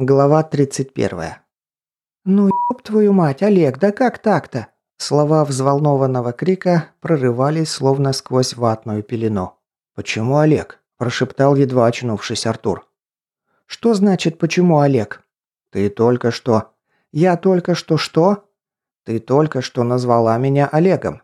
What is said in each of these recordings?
Глава 31. «Ну ёб твою мать, Олег, да как так-то?» Слова взволнованного крика прорывались словно сквозь ватную пелену. «Почему Олег?» – прошептал едва очнувшись Артур. «Что значит «почему Олег»?» «Ты только что...» «Я только что что?» «Ты только что назвала меня Олегом».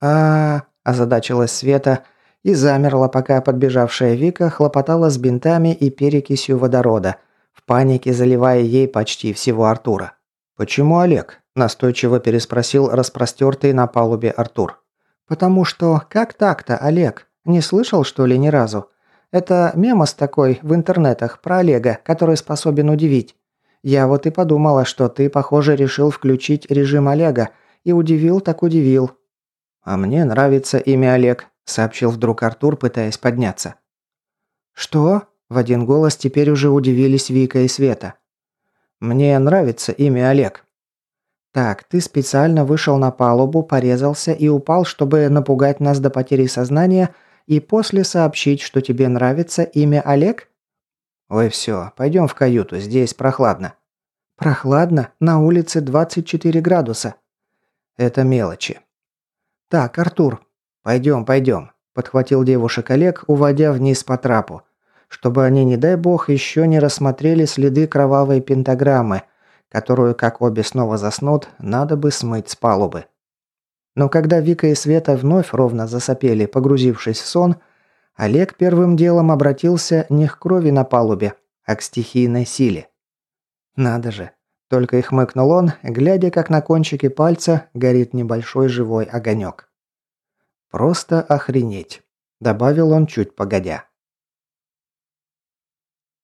А, -а, озадачилась Света и замерла, пока подбежавшая Вика хлопотала с бинтами и перекисью водорода – в панике заливая ей почти всего Артура. «Почему Олег?» – настойчиво переспросил распростертый на палубе Артур. «Потому что... Как так-то, Олег? Не слышал, что ли, ни разу? Это мемос такой в интернетах про Олега, который способен удивить. Я вот и подумала, что ты, похоже, решил включить режим Олега. И удивил так удивил». «А мне нравится имя Олег», – сообщил вдруг Артур, пытаясь подняться. «Что?» В один голос теперь уже удивились Вика и Света. «Мне нравится имя Олег». «Так, ты специально вышел на палубу, порезался и упал, чтобы напугать нас до потери сознания и после сообщить, что тебе нравится имя Олег?» «Ой, все, пойдем в каюту, здесь прохладно». «Прохладно? На улице 24 градуса». «Это мелочи». «Так, Артур». «Пойдем, пойдем», – подхватил девушек Олег, уводя вниз по трапу чтобы они, не дай бог, еще не рассмотрели следы кровавой пентаграммы, которую, как обе снова заснут, надо бы смыть с палубы. Но когда Вика и Света вновь ровно засопели, погрузившись в сон, Олег первым делом обратился не к крови на палубе, а к стихийной силе. Надо же, только и хмыкнул он, глядя, как на кончике пальца горит небольшой живой огонек. «Просто охренеть», – добавил он чуть погодя.